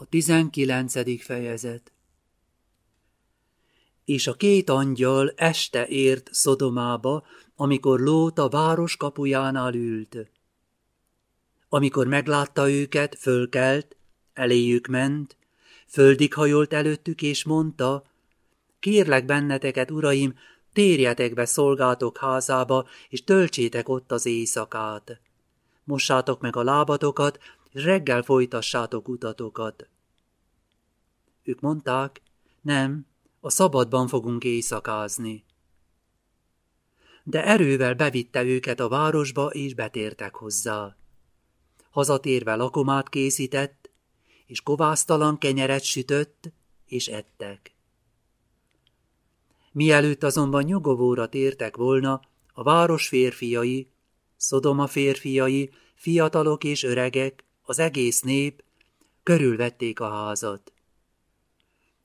A tizenkilencedik fejezet És a két angyal este ért Szodomába, amikor Lót a város kapujánál ült. Amikor meglátta őket, fölkelt, eléjük ment, földig hajolt előttük, és mondta, kérlek benneteket, uraim, térjetek be szolgátok házába, és töltsétek ott az éjszakát. Mossátok meg a lábatokat, és reggel folytassátok utatokat. Ők mondták, nem, a szabadban fogunk éjszakázni. De erővel bevitte őket a városba, és betértek hozzá. Hazatérve lakomát készített, és kovásztalan kenyeret sütött, és ettek. Mielőtt azonban nyugovóra tértek volna, a város férfiai, Szodoma férfiai, fiatalok és öregek, az egész nép körülvették a házat.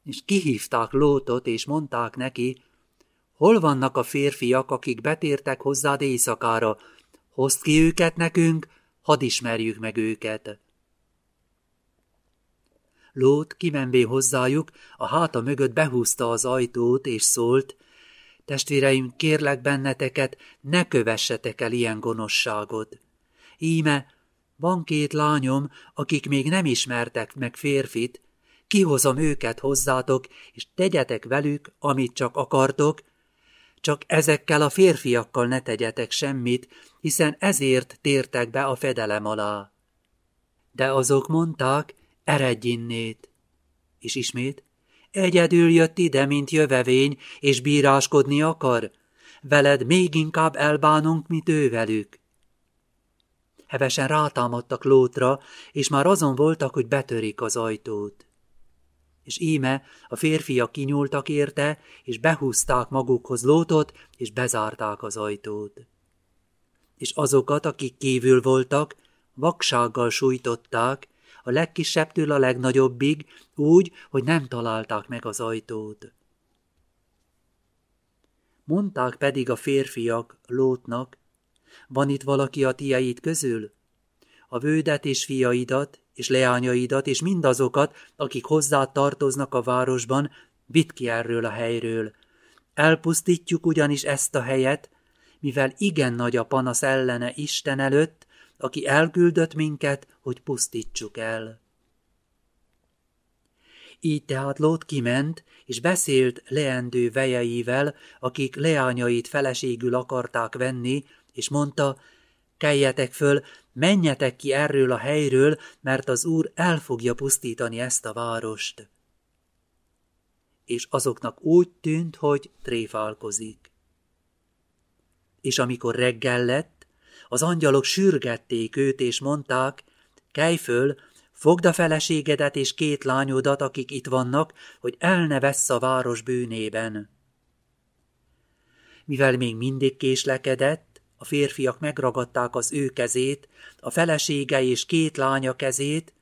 És kihívták Lótot, és mondták neki, hol vannak a férfiak, akik betértek hozzád éjszakára, hozd ki őket nekünk, hadd ismerjük meg őket. Lót kimenvé hozzájuk, a háta mögött behúzta az ajtót, és szólt, Testvéreim, kérlek benneteket, ne kövessetek el ilyen gonoszságot. Íme, van két lányom, akik még nem ismertek meg férfit, kihozom őket hozzátok, és tegyetek velük, amit csak akartok, csak ezekkel a férfiakkal ne tegyetek semmit, hiszen ezért tértek be a fedelem alá. De azok mondták, eredj innét. És ismét, egyedül jött ide, mint jövevény, és bíráskodni akar, veled még inkább elbánunk, mint ő velük. Hevesen rátámadtak lótra, és már azon voltak, hogy betörik az ajtót. És íme a férfiak kinyúltak érte, és behúzták magukhoz lótot, és bezárták az ajtót. És azokat, akik kívül voltak, vaksággal sújtották, a legkisebbtől a legnagyobbig, úgy, hogy nem találták meg az ajtót. Mondták pedig a férfiak Lótnak, van itt valaki a tieit közül? A vődet és fiaidat, és leányaidat, és mindazokat, akik hozzá tartoznak a városban, vidd ki erről a helyről. Elpusztítjuk ugyanis ezt a helyet, mivel igen nagy a panasz ellene Isten előtt, aki elküldött minket, hogy pusztítsuk el. Így tehát Lót kiment, és beszélt leendő vejeivel, akik leányait feleségül akarták venni, és mondta, keljetek föl, menjetek ki erről a helyről, mert az Úr el fogja pusztítani ezt a várost. És azoknak úgy tűnt, hogy tréfálkozik. És amikor reggel lett, az angyalok sürgették őt, és mondták, kelj föl, fogd a feleségedet és két lányodat, akik itt vannak, hogy el ne vessz a város bűnében. Mivel még mindig késlekedett, a férfiak megragadták az ő kezét, a felesége és két lánya kezét,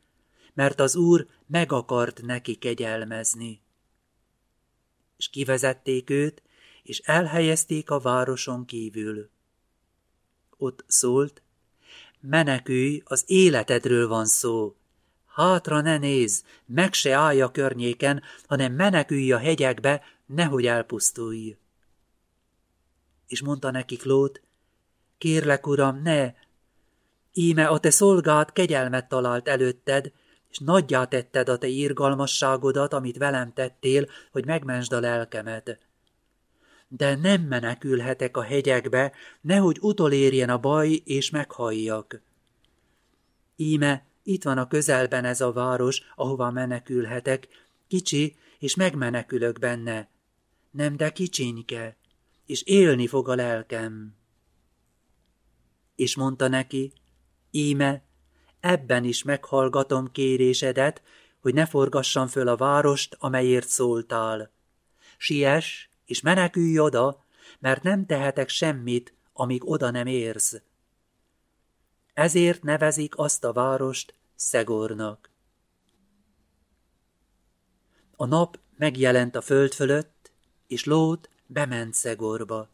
mert az úr meg akart neki kegyelmezni. És kivezették őt, és elhelyezték a városon kívül. Ott szólt, menekülj, az életedről van szó. Hátra ne néz, meg se állj a környéken, hanem menekülj a hegyekbe, nehogy elpusztulj. És mondta nekik Lót, Kérlek, uram, ne! Íme a te szolgád kegyelmet talált előtted, és nagyjá tetted a te írgalmasságodat, amit velem tettél, hogy megmensd a lelkemet. De nem menekülhetek a hegyekbe, nehogy utolérjen a baj, és meghalljak. Íme, itt van a közelben ez a város, ahova menekülhetek, kicsi, és megmenekülök benne. Nem, de kicsinyke, és élni fog a lelkem és mondta neki, íme, ebben is meghallgatom kérésedet, hogy ne forgassam föl a várost, amelyért szóltál. Siess, és menekülj oda, mert nem tehetek semmit, amíg oda nem érsz. Ezért nevezik azt a várost Szegornak. A nap megjelent a föld fölött, és Lót bement Szegorba.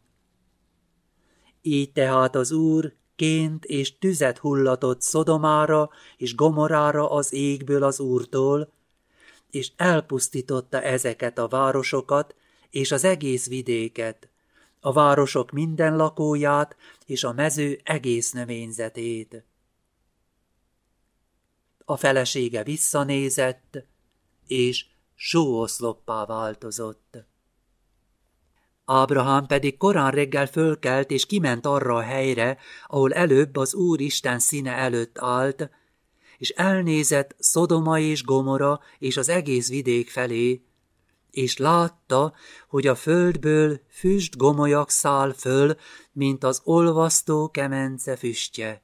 Így tehát az Úr ként és tüzet hullatott Szodomára és Gomorára az égből az Úrtól, és elpusztította ezeket a városokat és az egész vidéket, a városok minden lakóját és a mező egész növényzetét. A felesége visszanézett, és sóoszloppá változott. Ábrahám pedig korán reggel fölkelt, és kiment arra a helyre, ahol előbb az Úristen színe előtt állt, és elnézett Szodoma és Gomora és az egész vidék felé, és látta, hogy a földből füst gomolyak száll föl, mint az olvasztó kemence füstje.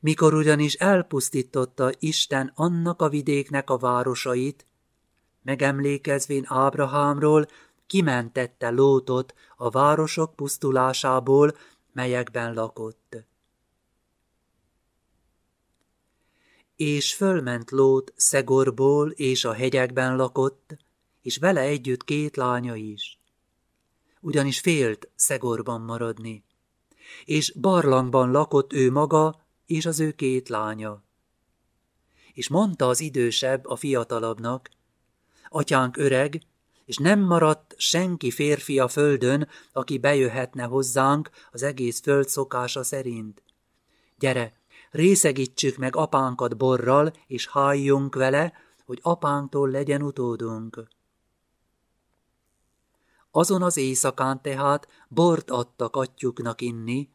Mikor ugyanis elpusztította Isten annak a vidéknek a városait, megemlékezvén Ábrahámról, kimentette Lótot a városok pusztulásából, melyekben lakott. És fölment Lót Szegorból, és a hegyekben lakott, és vele együtt két lánya is. Ugyanis félt Szegorban maradni, és barlangban lakott ő maga, és az ő két lánya. És mondta az idősebb a fiatalabbnak, atyánk öreg, és nem maradt senki férfi a földön, aki bejöhetne hozzánk az egész föld szokása szerint. Gyere, részegítsük meg apánkat borral, és hájjunk vele, hogy apánktól legyen utódunk. Azon az éjszakán tehát bort adtak atyuknak inni,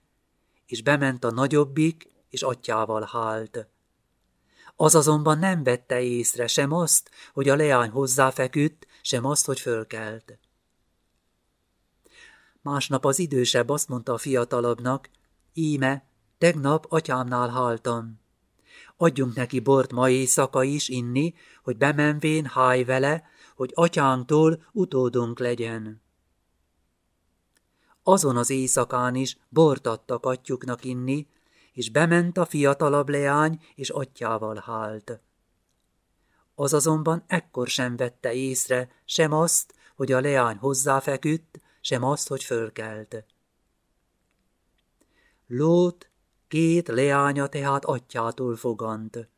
és bement a nagyobbik, és atyával hált. Az azonban nem vette észre sem azt, hogy a leány hozzáfeküdt, sem azt, hogy fölkelt. Másnap az idősebb azt mondta a fiatalabbnak, íme, tegnap atyámnál haltam. Adjunk neki bort ma éjszaka is inni, hogy bemenvén háj vele, hogy atyánktól utódunk legyen. Azon az éjszakán is bort adtak atyuknak inni, és bement a fiatalabb leány, és atyával hált. Az azonban ekkor sem vette észre sem azt, hogy a leány hozzáfeküdt, sem azt, hogy fölkelt. Lót két leánya tehát atyától fogant.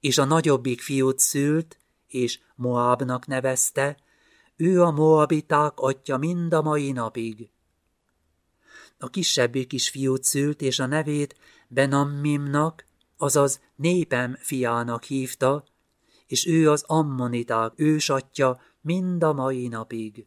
És a nagyobbik fiút szült, és Moábnak nevezte, ő a Moabiták atya mind a mai napig a kisebbik is fiút szült, és a nevét Benammimnak, azaz népem fiának hívta, és ő az ammoniták ősatja mind a mai napig.